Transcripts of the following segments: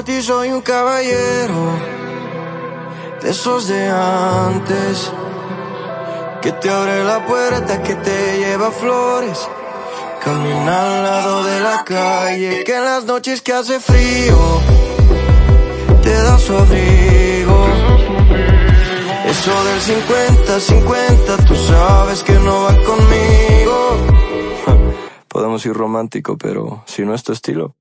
por ti soy un caballero, de esos de antes, que te abre la puerta, que te lleva flores. Camina al lado de la calle, que en las noches que hace frío, te da su abrigo. Eso del 50-50, tú sabes que no va conmigo. Podemos ir romántico, pero si no es tu estilo.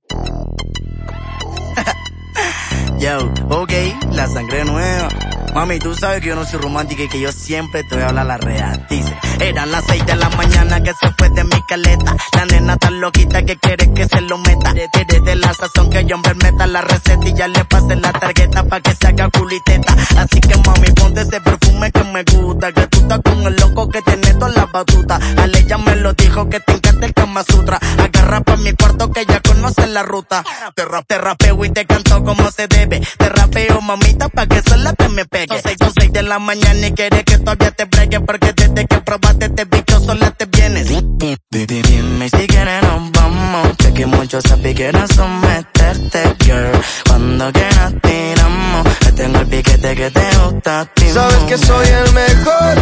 Yo, ok, la sangre nueva. Mami, tú sabes que yo no soy romántica y que yo siempre te voy a hablar la real. Dice, eran las seis de la mañana que se fue de mi caleta. La nena tan loquita que quiere que se lo meta. Desde de la sazón que yo me meta la receta y ya le pasé la tarjeta pa' que se haga culiteta. Así que mami, ponte ese perfume que me gusta. Que tú estás con el loco que tiene toda la batuta. Ale ya me lo dijo que te encanta el Kama Sutra. Agarra pa' mi cuarto que ya conoce la ruta. Te, rap, te rapeo y te canto como se debe. Te rapeo, mamita, pa' que sola te me pegue. Son seis, son seis de la mañana y quieres que todavía te bregue. Porque desde que probaste este bicho sola te vienes. Dime si quieres nos vamos. Sé que muchos saben que no someterte, girl. Cuando quieras tiramos. Te tengo el piquete que te gusta a ti. Sabes que soy el mejor.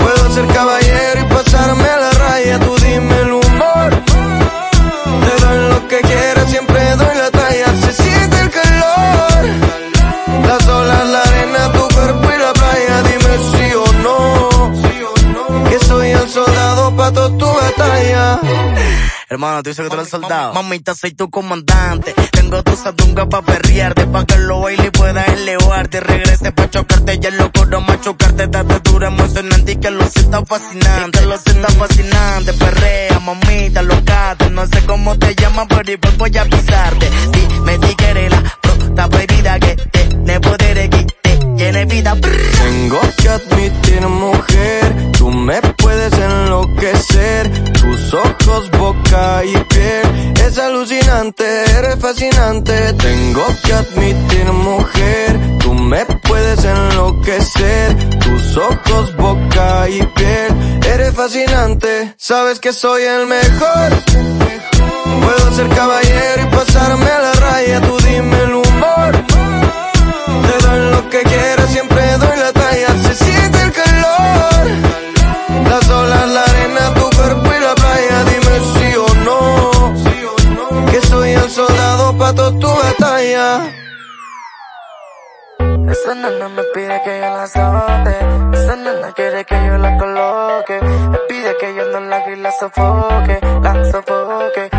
Puedo ser caballero siempre doy la talla. Se siente el calor. Las olas, la arena, tu cuerpo y la playa. Dime sí o no. Que soy el soldado pa' toda tu batalla. Hermano, tú dices que tú eres soldado. Mamita, soy tu comandante. Tengo tu sadunga pa' perrearte, pa' que lo baile y puedas elevarte. Regrese pa' chocarte, ya lo coro machucarte. Date dura, emocionante y que lo sienta fascinante. Que lo sienta fascinante, Tengo que admitir, mujer, tú me puedes enloquecer. Tus ojos, boca y piel es alucinante, eres fascinante. Tengo que admitir, mujer, tú me puedes enloquecer. Tus ojos, boca y piel eres fascinante. Sabes que soy el mejor. Puedo ser caballero y pasarme la raya. Tú dime el humor. Te doy lo que quieras, siempre doy la talla. Se siente el calor. Las olas, la arena, tu cuerpo y la playa. Dime sí o no. Que soy el soldado pa' toda tu batalla. Esa nena me pide que yo la azote. Esa nena quiere que yo la coloque. Me pide que yo no la sofoque. La sofoque, la sofoque.